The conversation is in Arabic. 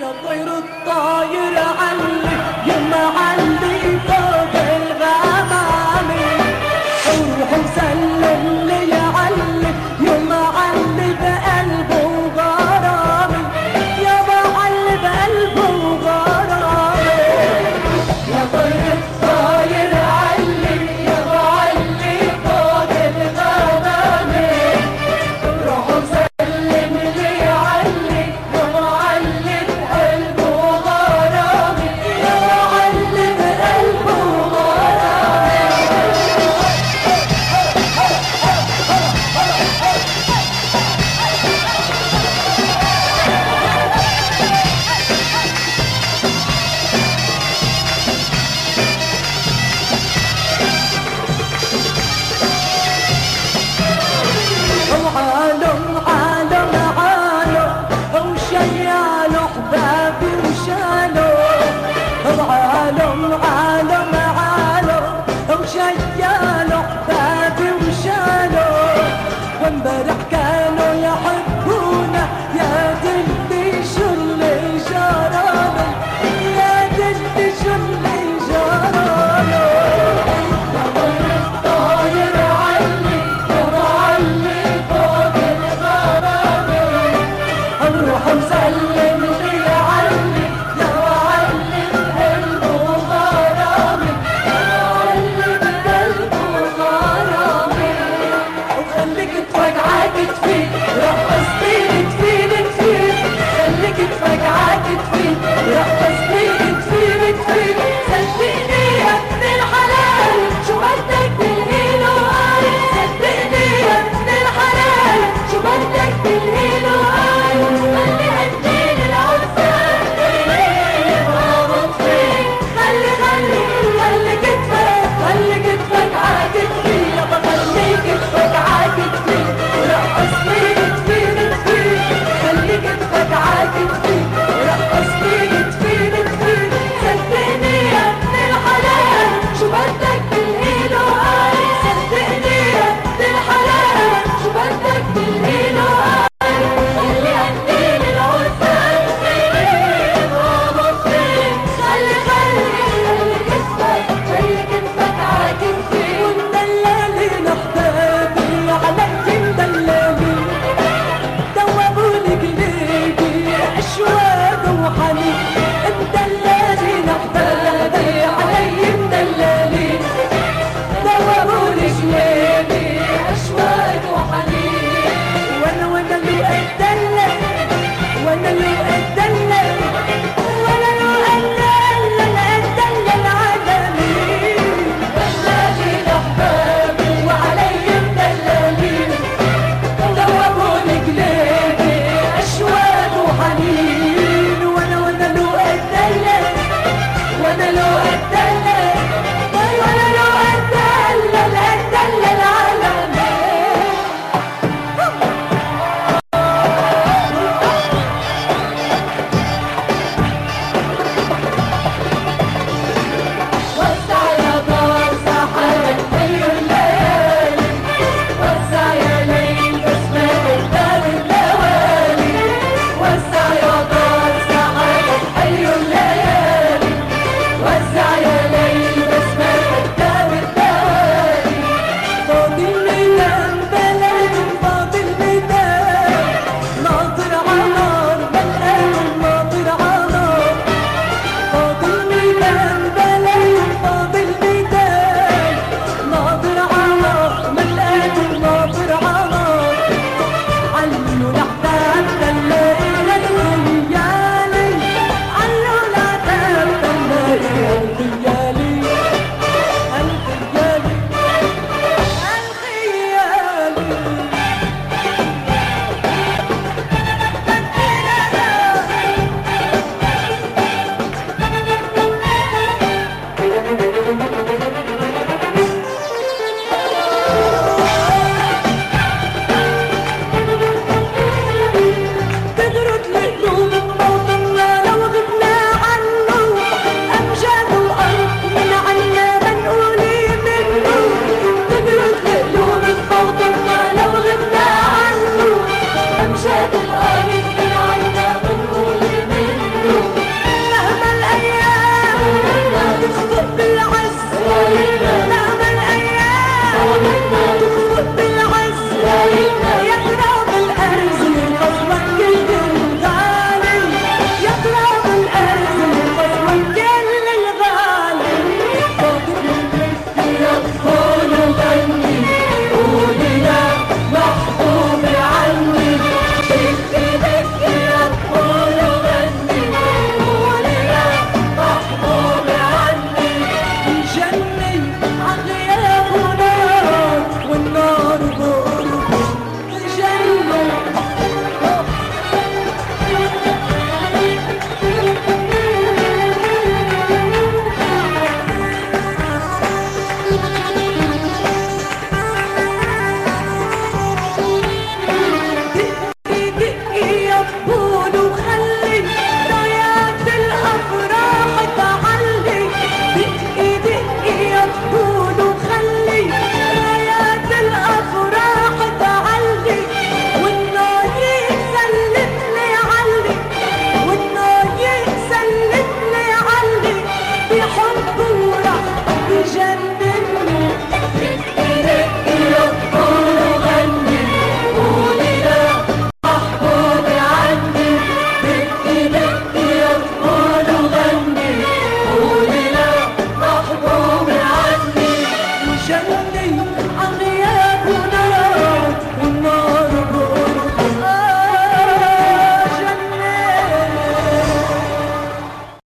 يا طير الطاير العالم عالو وشيالو بابي وشالو وامبارح كانوا يحبونا يا دلي شل جرالو يا دلي شل جرالو طاير عني ومعلي فوق الغرابي نروح نسلم when the